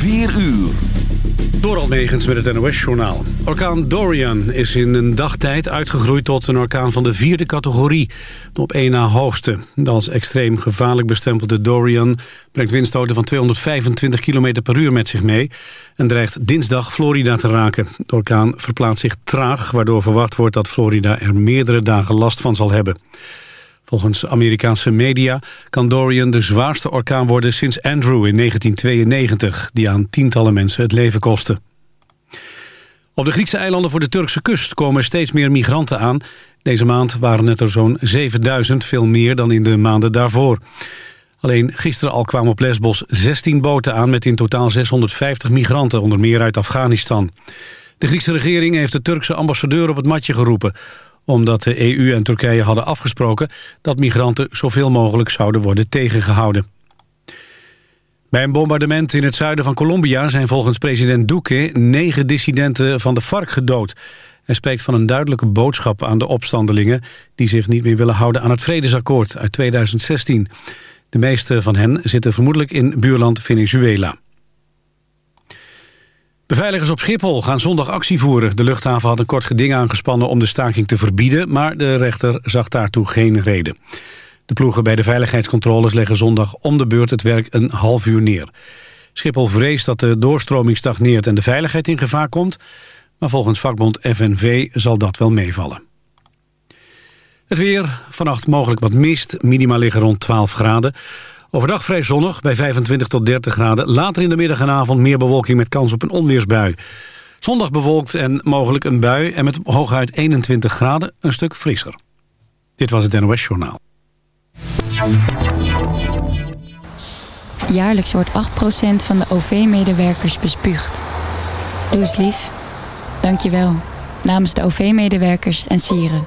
4 uur. Door Negens met het NOS-journaal. Orkaan Dorian is in een dagtijd uitgegroeid tot een orkaan van de vierde categorie. De op één na hoogste. De als extreem gevaarlijk bestempelde Dorian brengt windstoten van 225 km per uur met zich mee... en dreigt dinsdag Florida te raken. De orkaan verplaatst zich traag, waardoor verwacht wordt dat Florida er meerdere dagen last van zal hebben. Volgens Amerikaanse media kan Dorian de zwaarste orkaan worden sinds Andrew in 1992... die aan tientallen mensen het leven kostte. Op de Griekse eilanden voor de Turkse kust komen steeds meer migranten aan. Deze maand waren het er zo'n 7000, veel meer dan in de maanden daarvoor. Alleen gisteren al kwamen op Lesbos 16 boten aan... met in totaal 650 migranten, onder meer uit Afghanistan. De Griekse regering heeft de Turkse ambassadeur op het matje geroepen omdat de EU en Turkije hadden afgesproken dat migranten zoveel mogelijk zouden worden tegengehouden. Bij een bombardement in het zuiden van Colombia zijn volgens president Duque negen dissidenten van de FARC gedood. Hij spreekt van een duidelijke boodschap aan de opstandelingen die zich niet meer willen houden aan het vredesakkoord uit 2016. De meeste van hen zitten vermoedelijk in buurland Venezuela. Beveiligers op Schiphol gaan zondag actie voeren. De luchthaven had een kort geding aangespannen om de staking te verbieden... maar de rechter zag daartoe geen reden. De ploegen bij de veiligheidscontroles leggen zondag om de beurt het werk een half uur neer. Schiphol vreest dat de doorstroming stagneert en de veiligheid in gevaar komt... maar volgens vakbond FNV zal dat wel meevallen. Het weer, vannacht mogelijk wat mist, minima liggen rond 12 graden... Overdag vrij zonnig bij 25 tot 30 graden. Later in de middag en avond meer bewolking met kans op een onweersbui. Zondag bewolkt en mogelijk een bui en met hooguit 21 graden een stuk frisser. Dit was het NOS Journaal. Jaarlijks wordt 8% van de OV-medewerkers bespuugd. Doe lief. Dank je wel. Namens de OV-medewerkers en sieren.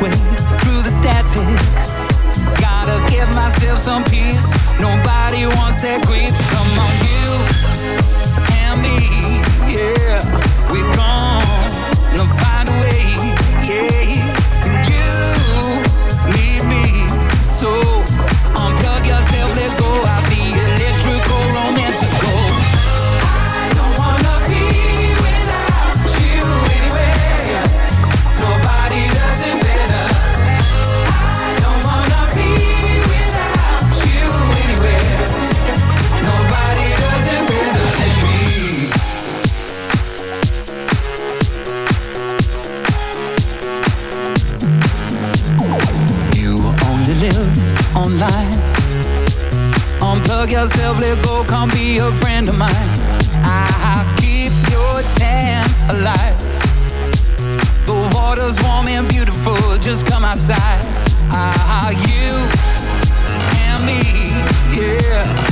Find through the static. Gotta give myself some peace. Nobody wants that grief. Let go, come be a friend of mine. I'll keep your tan alive. The water's warm and beautiful, just come outside. Ah, you and me, yeah,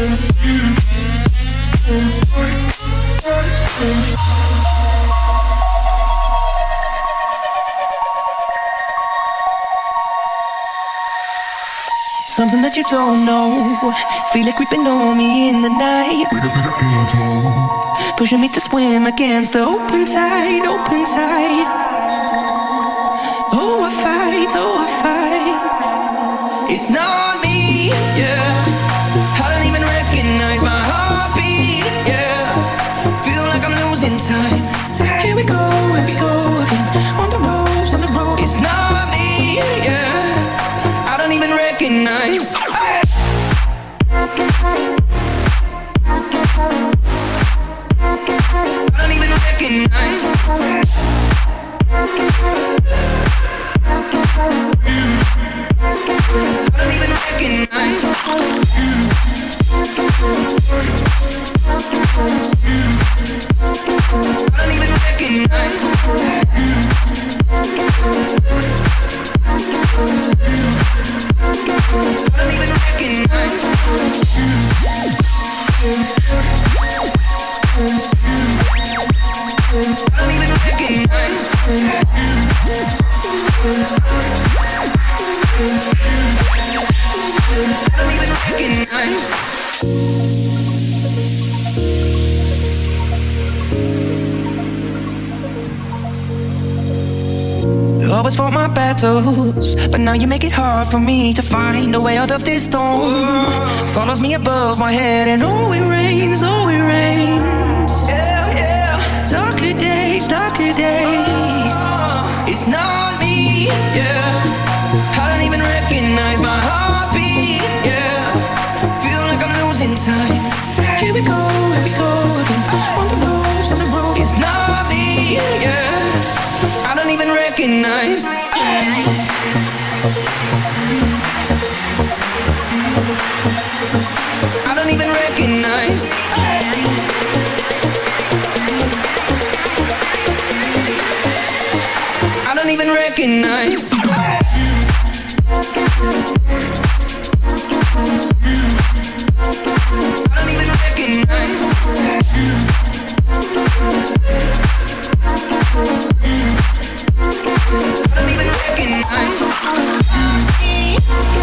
Something that you don't know. Feel it creeping on me in the night. Pushing me to swim against the open tide, open tide. Oh, I fight, oh, I fight. It's not me, yeah. Time. Here we go, here we go again. On the on the. It's not me, yeah. I don't even recognize. I don't even recognize. I don't even recognize. I don't even recognize. I don't even recognize. Always fought my battles, but now you make it hard for me to find a way out of this storm. Follows me above my head, and oh, it rains, oh, it rains. Yeah, yeah. Darker days, darker days. It's not me, yeah. I don't even recognize. I don't even recognize. I don't even recognize.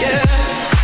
Yeah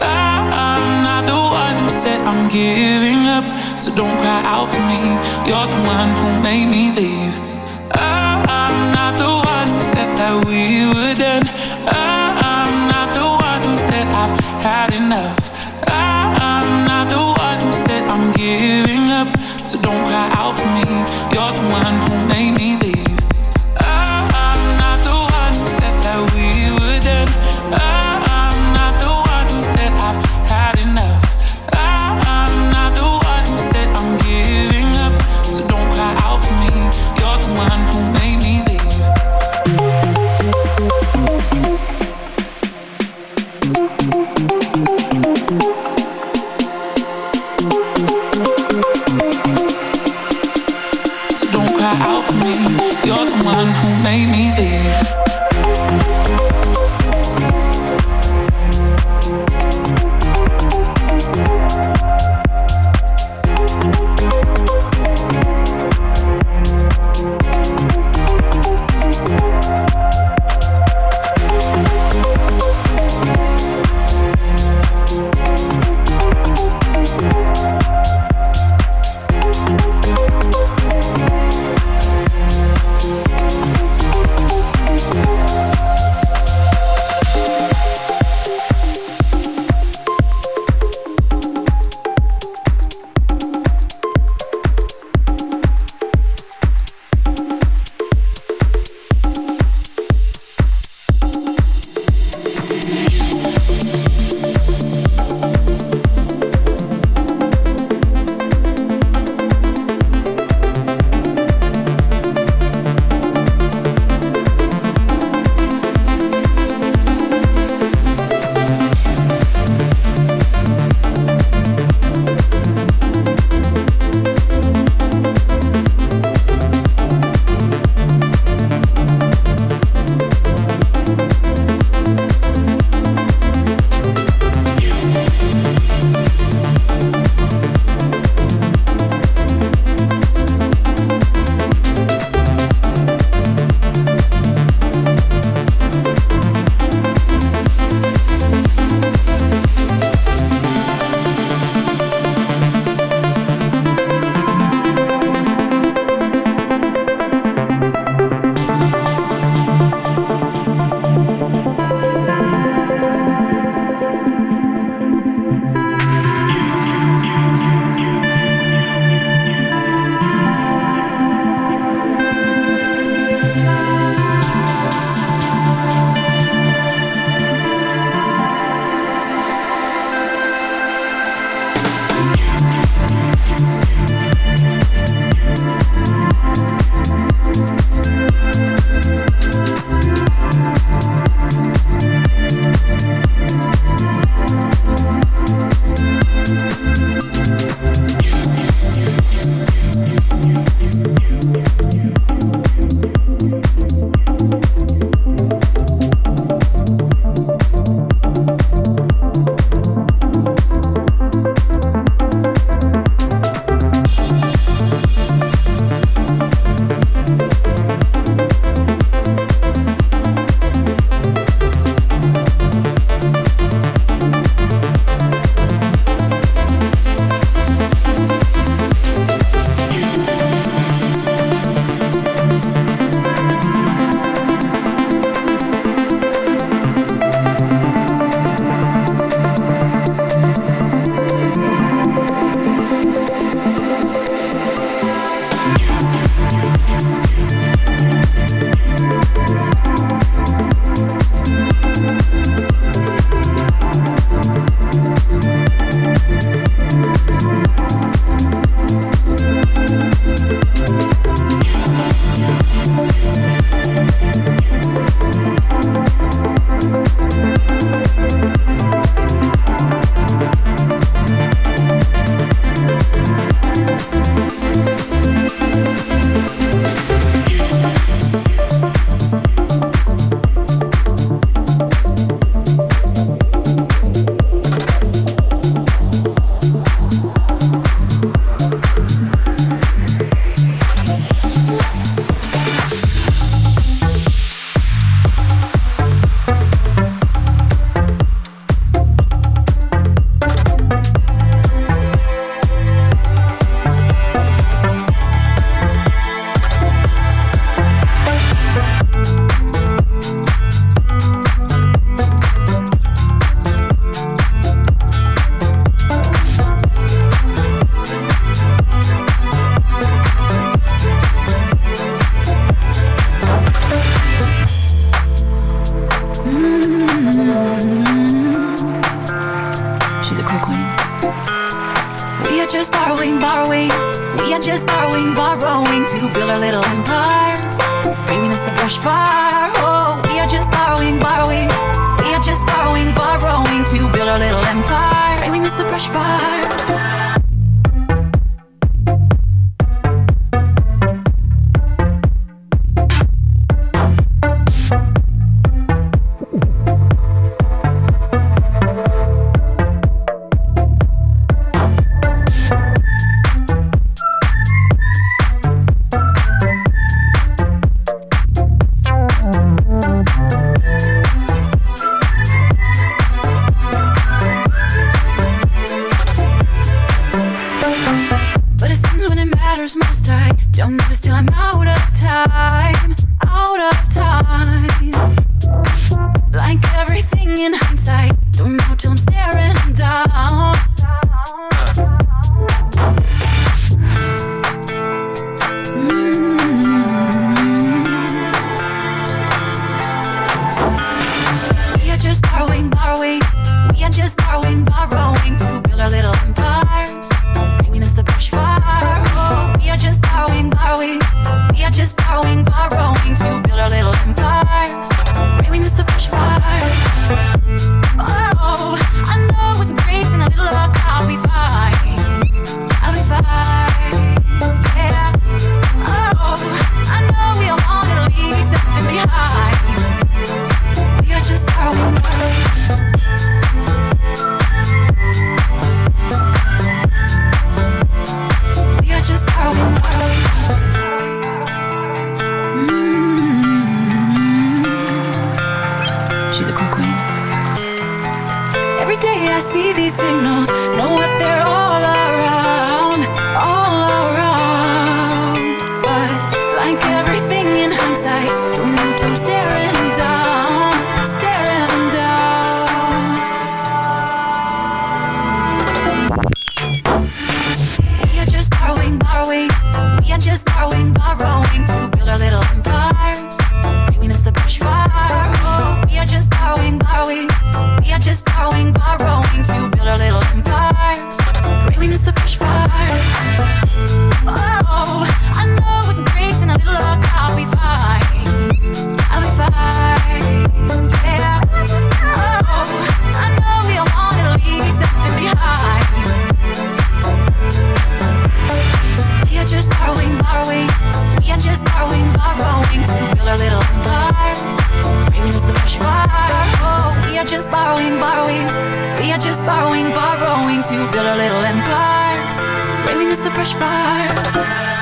I'm not the one who said I'm giving up, so don't cry out for me. You're the one who made me leave. I'm not the one who said that we were done. I'm not the one who said I've had enough. I'm not the one who said I'm giving up, so don't cry out for me. You're the one who made me. Little empires. Pray we miss the brush fire. Oh, we are just borrowing, borrowing. We are just borrowing, borrowing to build our little empire. Pray we miss the brush fire. day I see these signals, know what they're all around, all around. But like everything in hindsight, don't know I'm staring them down, staring them down. We are just borrowing, borrowing. We are just borrowing, borrowing to build a little just borrowing, borrowing. We are just borrowing, borrowing to build our little empires. Braving is the brush fire.